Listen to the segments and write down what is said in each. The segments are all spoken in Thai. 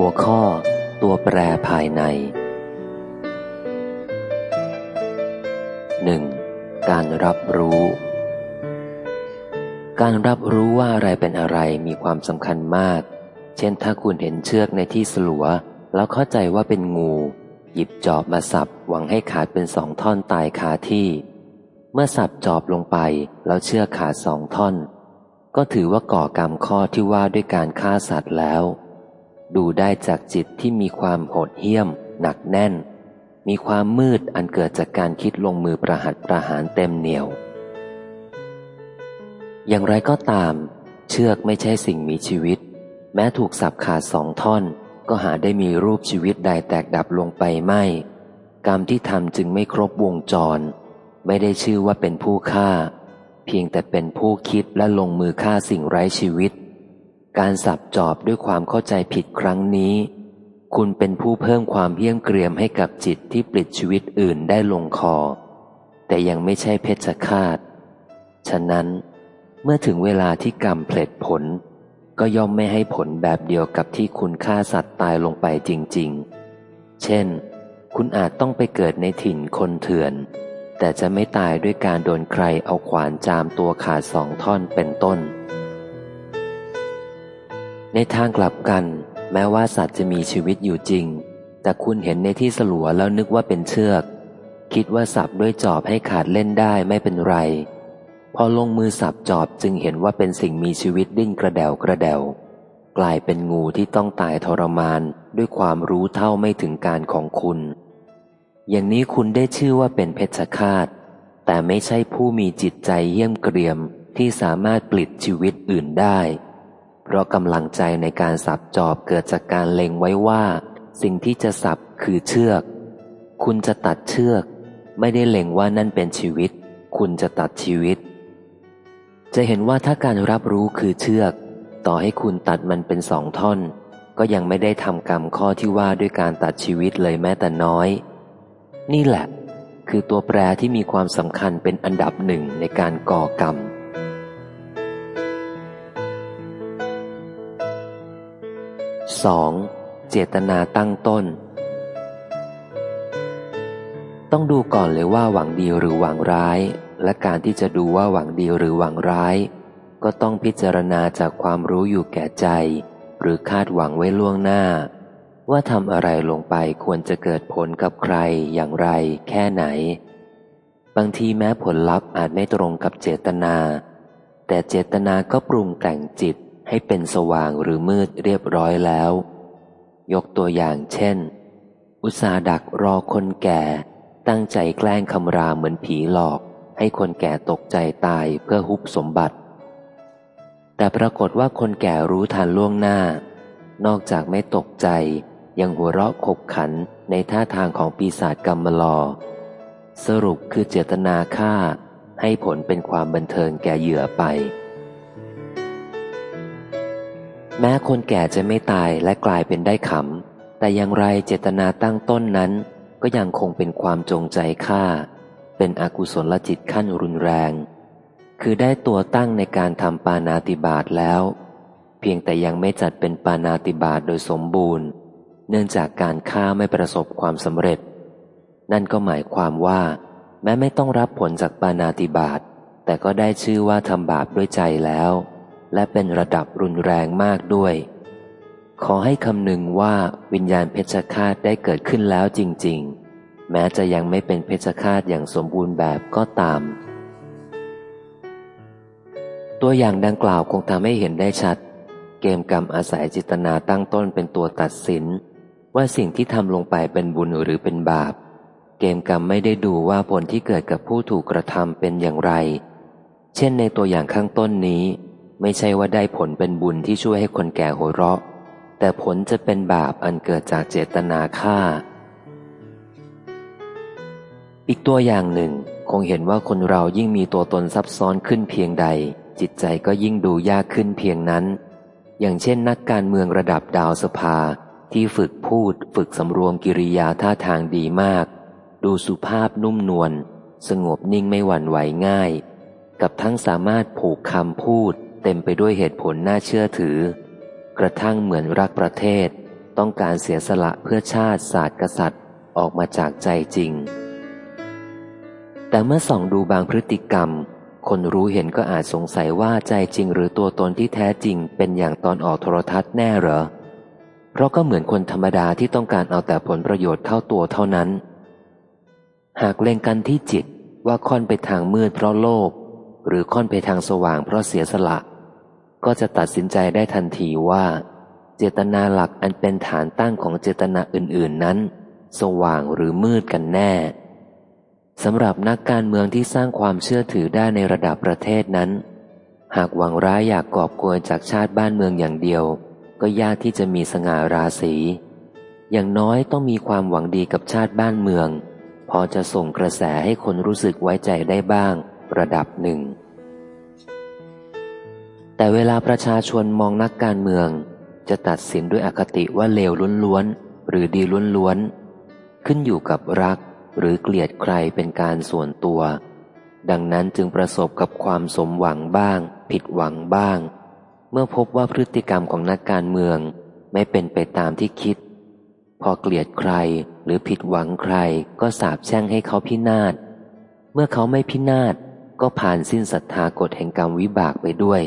หัวข้อ ตัวแปรภายใน 1. การรับรู้ การรับรู้ว่าอะไรเป็นอะไรมีความสำคัญมาก เช่นถ้าคุณเห็นเชือกในที่สลัว แล้วเข้าใจว่าเป็นงู หยิบจอบมาสับหวังให้ขาดเป็นสองท่อนตายคาที่ เมื่อสับจอบลงไปแล้วเชือกขาดสองท่อน ก็ถือว่าก่อกรรมข้อที่ว่าด้วยการฆ่าสัตว์แล้ว ดูได้จากจิตที่มีความโหดเหี้ยม หนักแน่น มีความมืดอันเกิดจากการคิดลงมือประหัตประหารเต็มเหนียว อย่างไรก็ตาม เชือกไม่ใช่สิ่งมีชีวิต แม้ถูกสับขาดสองท่อน ก็หาได้มีรูปชีวิตใดแตกดับลงไปไม่ กรรมที่ทำจึงไม่ครบวงจร ไม่ได้ชื่อว่าเป็นผู้ฆ่า เพียงแต่เป็นผู้คิดและลงมือฆ่าสิ่งไร้ชีวิต การสับจอบด้วยความเข้าใจผิดครั้งนี้ คุณเป็นผู้เพิ่มความเพี้ยมเกรียมให้กับจิตที่ปลิดชีวิตอื่นได้ลงคอ แต่ยังไม่ใช่เพชฌฆาต ฉะนั้น เมื่อถึงเวลาที่กรรมเพลิดผล ก็ย่อมไม่ให้ผลแบบเดียวกับที่คุณฆ่าสัตว์ตายลงไปจริง ๆ เช่น คุณอาจต้องไปเกิดในถิ่นคนเถื่อน แต่จะไม่ตายด้วยการโดนใครเอาขวานจามตัวขาดสองท่อนเป็นต้น ในทางกลับกัน แม้ว่าสัตว์จะมีชีวิตอยู่จริง แต่คุณเห็นในที่สลัวแล้วนึกว่าเป็นเชือก คิดว่าสับด้วยจอบให้ขาดเล่นได้ไม่เป็นไร พอลงมือสับจอบจึงเห็นว่าเป็นสิ่งมีชีวิตดิ้นกระเดวกระเดวกลายเป็นงูที่ต้องตายทรมานด้วยความรู้เท่าไม่ถึงการของคุณ อย่างนี้คุณได้ชื่อว่าเป็นเพชฌฆาต แต่ไม่ใช่ผู้มีจิตใจเยี่ยมเกรียมที่สามารถปลิดชีวิตอื่นได้ เพราะกำลังใจในการสับจอบเกิดจากการเล็งไว้ว่า สิ่งที่จะสับคือเชือก คุณจะตัดเชือก ไม่ได้เล็งว่านั่นเป็นชีวิต คุณจะตัดชีวิต จะเห็นว่าถ้าการรับรู้คือเชือก ต่อให้คุณตัดมันเป็นสองท่อน ก็ยังไม่ได้ทำกรรมข้อที่ว่าด้วยการตัดชีวิตเลยแม้แต่น้อย นี่แหละ คือตัวแปรที่มีความสำคัญเป็นอันดับหนึ่งในการก่อกรรม 2. เจตนาตั้งต้น ต้องดูก่อนเลยว่าหวังดีหรือหวังร้าย และการที่จะดูว่าหวังดีหรือหวังร้าย ก็ต้องพิจารณาจากความรู้อยู่แก่ใจ หรือคาดหวังไว้ล่วงหน้า ว่าทำอะไรลงไปควรจะเกิดผลกับใครอย่างไร แค่ไหน บางทีแม้ผลลัพธ์อาจไม่ตรงกับเจตนา แต่เจตนาก็ปรุงแต่งจิต ให้เป็นสว่างหรือมืดเรียบร้อยแล้ว ยกตัวอย่างเช่น อุตสาดักรอคนแก่ ตั้งใจแกล้งคำรามเหมือนผีหลอก ให้คนแก่ตกใจตายเพื่อฮุบสมบัติ แต่ปรากฏว่าคนแก่รู้ทันล่วงหน้า นอกจากไม่ตกใจ ยังหัวเราะขบขันในท่าทางของปีศาจกรรมลอ สรุปคือเจตนาฆ่าให้ผลเป็นความบันเทิงแก่เหยื่อไป แม้คนแก่จะไม่ตายและกลายเป็นได้ขำ แต่อย่างไรเจตนาตั้งต้นนั้น ก็ยังคงเป็นความจงใจฆ่า เป็นอกุศลจิตขั้นรุนแรง คือได้ตัวตั้งในการทำปานาติบาตแล้ว เพียงแต่ยังไม่จัดเป็นปานาติบาตโดยสมบูรณ์ เนื่องจากการฆ่าไม่ประสบความสำเร็จ นั่นก็หมายความว่า แม้ไม่ต้องรับผลจากปานาติบาตแต่ก็ได้ชื่อว่าทำบาปด้วยใจแล้ว และเป็นระดับรุนแรงมากด้วย ขอให้คำนึงว่าวิญญาณเพชฌฆาตได้เกิดขึ้นแล้วจริง ๆ แม้จะยังไม่เป็นเพชฌฆาตอย่างสมบูรณ์แบบก็ตาม ตัวอย่างดังกล่าวคงทำให้เห็นได้ชัด เกมกรรมอาศัยจิตนาตั้งต้นเป็นตัวตัดสิน ว่าสิ่งที่ทำลงไปเป็นบุญหรือเป็นบาป เกมกรรมไม่ได้ดูว่าผลที่เกิดกับผู้ถูกกระทำเป็นอย่างไร เช่นในตัวอย่างข้างต้นนี้ ไม่ใช่ว่าได้ผลเป็นบุญที่ช่วยให้คนแก่หัวเราะ แต่ผลจะเป็นบาปอันเกิดจากเจตนาฆ่า อีกตัวอย่างหนึ่ง คงเห็นว่าคนเรายิ่งมีตัวตนซับซ้อนขึ้นเพียงใด จิตใจก็ยิ่งดูยากขึ้นเพียงนั้น อย่างเช่นนักการเมืองระดับดาวสภาที่ฝึกพูดฝึกสำรวมกิริยาท่าทางดีมาก ดูสุภาพนุ่มนวลสงบนิ่งไม่หวั่นไหวง่าย กับทั้งสามารถผูกคำพูด เต็มไปด้วยเหตุผลน่าเชื่อถือ กระทั่งเหมือนรักประเทศ ต้องการเสียสละเพื่อชาติศาสตร์กษัตริย์ออกมาจากใจจริง แต่เมื่อส่องดูบางพฤติกรรม คนรู้เห็นก็อาจสงสัยว่าใจจริงหรือตัวตนที่แท้จริงเป็นอย่างตอนออกโทรทัศน์แน่เหรอ เพราะก็เหมือนคนธรรมดาที่ต้องการเอาแต่ผลประโยชน์เข้าตัวเท่านั้น หากเล็งกันที่จิตว่าค่อนไปทางมืดเพราะโลภหรือค่อนไปทางสว่างเพราะเสียสละ ก็จะตัดสินใจได้ทันทีว่า เจตนาหลักอันเป็นฐานตั้งของเจตนาอื่น ๆ นั้น สว่างหรือมืดกันแน่สำหรับนักการเมืองที่สร้างความเชื่อถือได้ในระดับประเทศนั้น หากหวังร้ายอยากกอบกวยจากชาติบ้านเมืองอย่างเดียว ก็ยากที่จะมีสง่าราศี อย่างน้อยต้องมีความหวังดีกับชาติบ้านเมือง พอจะส่งกระแสให้คนรู้สึกไว้ใจได้บ้าง ระดับหนึ่ง แต่เวลาประชาชนมองนักการเมือง จะตัดสินด้วยอคติว่าเลวล้วนๆหรือดีล้วนๆขึ้นอยู่กับรักหรือเกลียดใครเป็นการส่วนตัว ดังนั้นจึงประสบกับความสมหวังบ้าง ผิดหวังบ้าง เมื่อพบว่าพฤติกรรมของนักการเมืองไม่เป็นไปตามที่คิด พอเกลียดใครหรือผิดหวังใครก็สาบแช่งให้เขาพินาศเมื่อเขาไม่พินาศก็ผ่านสิ้นศรัทธากฎแห่งกรรมวิบากไปด้วย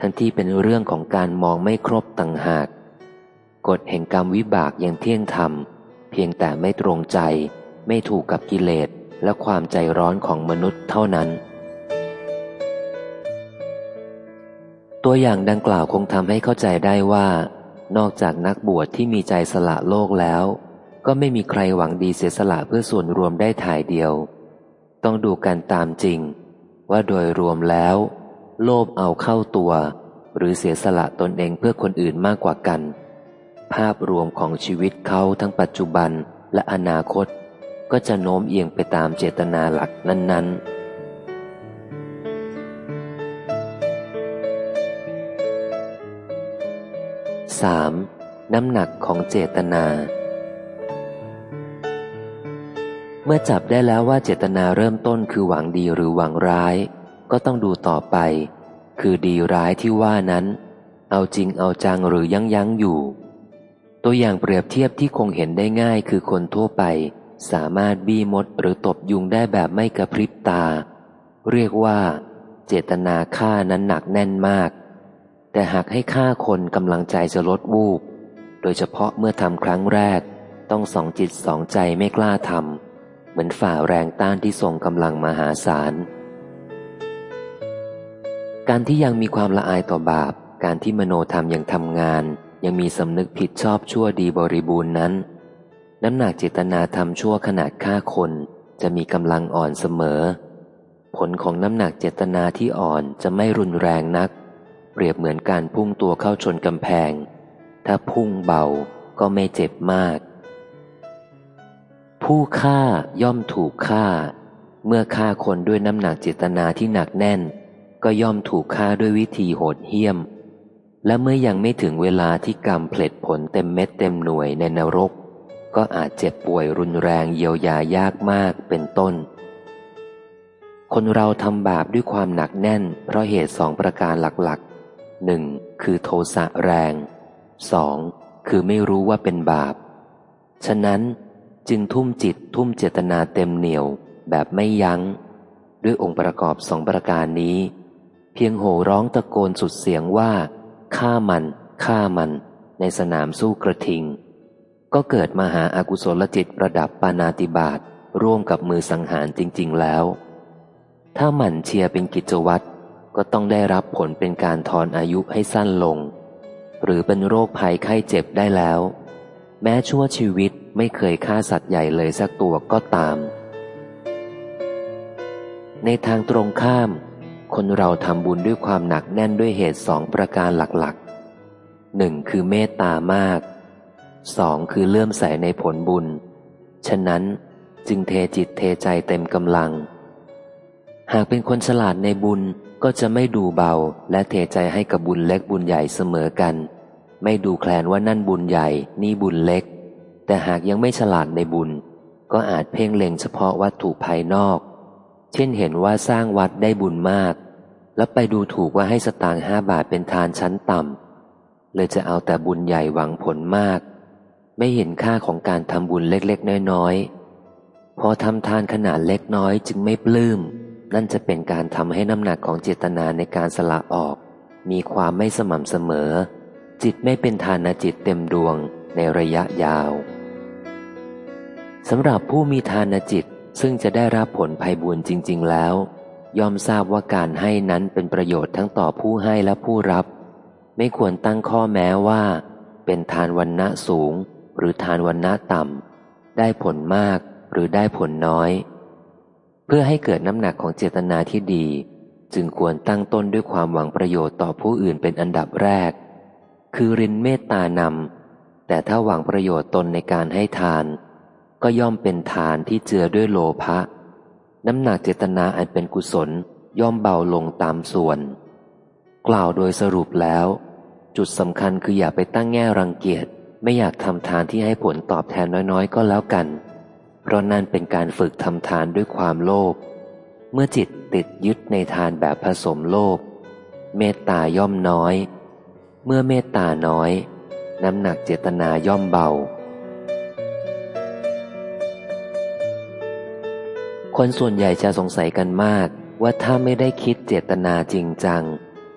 ทั้งที่เป็นเรื่องของการมองไม่ครบต่างหาก กฎแห่งกรรมวิบากยังเที่ยงธรรม เพียงแต่ไม่ตรงใจ ไม่ถูกกับกิเลสและความใจร้อนของมนุษย์เท่านั้น ตัวอย่างดังกล่าวคงทำให้เข้าใจได้ว่า นอกจากนักบวชที่มีใจสละโลกแล้ว ก็ไม่มีใครหวังดีเสียสละเพื่อส่วนรวมได้ถ่ายเดียว ต้องดูกันตามจริง ว่าโดยรวมแล้ว โลภเอาเข้าตัว หรือเสียสละตนเองเพื่อคนอื่นมากกว่ากัน ภาพรวมของชีวิตเขาทั้งปัจจุบันและอนาคต ก็จะโน้มเอียงไปตามเจตนาหลักนั้นๆ 3. น้ำหนักของเจตนา เมื่อจับได้แล้วว่าเจตนาเริ่มต้นคือหวังดีหรือหวังร้าย ก็ต้องดูต่อไป คือดีร้ายที่ว่านั้น เอาจริงเอาจังหรือยั้งยั้งอยู่ ตัวอย่างเปรียบเทียบที่คงเห็นได้ง่ายคือคนทั่วไป สามารถบี้มดหรือตบยุงได้แบบไม่กระพริบตา เรียกว่า เจตนาฆ่านั้นหนักแน่นมาก แต่หากให้ฆ่าคนกำลังใจจะลดวูบโดยเฉพาะเมื่อทำครั้งแรก ต้องสองจิตสองใจไม่กล้าทำเหมือนฝ่าแรงต้านที่ทรงกำลังมหาศาล การที่ยังมีความละอายต่อบาป การที่มโนธรรมยังทำงาน ยังมีสำนึกผิดชอบชั่วดีบริบูรณ์นั้น น้ำหนักเจตนาทำชั่วขนาดฆ่าคน จะมีกำลังอ่อนเสมอ ผลของน้ำหนักเจตนาที่อ่อนจะไม่รุนแรงนัก เปรียบเหมือนการพุ่งตัวเข้าชนกำแพง ถ้าพุ่งเบาก็ไม่เจ็บมาก ผู้ฆ่าย่อมถูกฆ่า เมื่อฆ่าคนด้วยน้ำหนักเจตนาที่หนักแน่น ก็ย่อมถูกฆ่าด้วยวิธีโหดเหี้ยม และเมื่อยังไม่ถึงเวลาที่กรรมเพลิดผลเต็มเม็ดเต็มหน่วยในนรก ก็อาจเจ็บป่วยรุนแรงเยียวยายากมากเป็นต้น คนเราทำบาปด้วยความหนักแน่น เพราะเหตุสองประการหลักๆหนึ่งคือโทสะแรงสองคือไม่รู้ว่าเป็นบาป ฉะนั้นจึงทุ่มจิตทุ่มเจตนาเต็มเหนียวแบบไม่ยัง้ง ด้วยองค์ประกอบสองประการนี้ เพียงโห่ร้องตะโกนสุดเสียงว่าฆ่ามันฆ่ามัน ในสนามสู้กระทิง ก็เกิดมาหาอากุศลจิตระดับปานาติบาตร่วมกับมือสังหารจริง ๆ แล้ว ถ้าหมั่นเชียร์เป็นกิจวัตรก็ต้องได้รับผลเป็นการทอนอายุให้สั้นลง หรือเป็นโรคภัยไข้เจ็บได้แล้ว แม้ชั่วชีวิตไม่เคยฆ่าสัตว์ใหญ่เลยสักตัวก็ตาม ในทางตรงข้าม คนเราทำบุญด้วยความหนักแน่นด้วยเหตุสองประการหลักๆหนึ่งคือเมตตามากสองคือเลื่อมใสในผลบุญ ฉะนั้นจึงเทจิตเทใจเต็มกำลัง หากเป็นคนฉลาดในบุญก็จะไม่ดูเบาและเทใจให้กับบุญเล็กบุญใหญ่เสมอกัน ไม่ดูแคลนว่านั่นบุญใหญ่นี่บุญเล็ก แต่หากยังไม่ฉลาดในบุญ ก็อาจเพ่งเล็งเฉพาะวัตถุภายนอก เช่นเห็นว่าสร้างวัดได้บุญมาก แล้วไปดูถูกว่าให้สตางค์ห้าบาทเป็นทานชั้นต่ำเลยจะเอาแต่บุญใหญ่หวังผลมาก ไม่เห็นค่าของการทำบุญเล็กๆ น้อยๆ พอทำทานขนาดเล็กน้อยจึงไม่ปลื้ม นั่นจะเป็นการทำให้น้ำหนักของเจตนาในการสละออก มีความไม่สม่ำเสมอ จิตไม่เป็นทานจิตเต็มดวงในระยะยาวสำหรับผู้มีทานจิตซึ่งจะได้รับผลภัยบุญจริง ๆ แล้ว ย่อมทราบว่าการให้นั้นเป็นประโยชน์ทั้งต่อผู้ให้และผู้รับ ไม่ควรตั้งข้อแม้ว่า เป็นทานวันณะสูง หรือทานวันณะต่ำ ได้ผลมากหรือได้ผลน้อย เพื่อให้เกิดน้ำหนักของเจตนาที่ดี จึงควรตั้งต้นด้วยความหวังประโยชน์ต่อผู้อื่นเป็นอันดับแรก คือรินเมตตานำแต่ถ้าหวังประโยชน์ตนในการให้ทาน ก็ย่อมเป็นทานที่เจือด้วยโลภะ น้ำหนักเจตนาอันเป็นกุศลย่อมเบาลงตามส่วน กล่าวโดยสรุปแล้ว จุดสำคัญคืออย่าไปตั้งแง่รังเกียจไม่อยากทำทานที่ให้ผลตอบแทนน้อยๆ ก็แล้วกัน เพราะนั่นเป็นการฝึกทำทานด้วยความโลภเมื่อจิตติดยึดในทานแบบผสมโลภเมตตาย่อมน้อย เมื่อเมตตาน้อย น้ำหนักเจตนาย่อมเบา คนส่วนใหญ่จะสงสัยกันมากว่าถ้าไม่ได้คิดเจตนาจริงจัง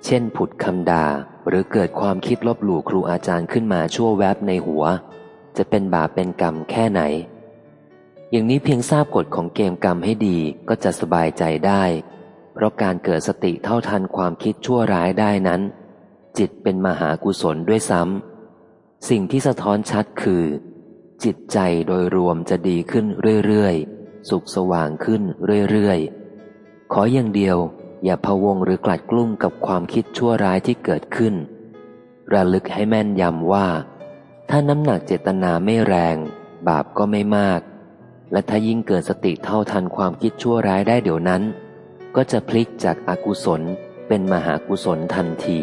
เช่นผุดคำด่า หรือเกิดความคิดลบหลู่ครูอาจารย์ขึ้นมาชั่วแวบในหัว จะเป็นบาปเป็นกรรมแค่ไหน อย่างนี้เพียงทราบกฎของเกมกรรมให้ดีก็จะสบายใจได้ เพราะการเกิดสติเท่าทันความคิดชั่วร้ายได้นั้น จิตเป็นมหากุศลด้วยซ้ำสิ่งที่สะท้อนชัดคือ จิตใจโดยรวมจะดีขึ้นเรื่อยๆ สุขสว่างขึ้นเรื่อยๆ ขออย่างเดียว อย่าพะวงหรือกลัดกลุ้มกับความคิดชั่วร้ายที่เกิดขึ้น ระลึกให้แม่นยำว่า ถ้าน้ำหนักเจตนาไม่แรง บาปก็ไม่มาก และถ้ายิ่งเกิดสติเท่าทันความคิดชั่วร้ายได้เดี๋ยวนั้น ก็จะพลิกจากอากุศลเป็นมหากุศลทันที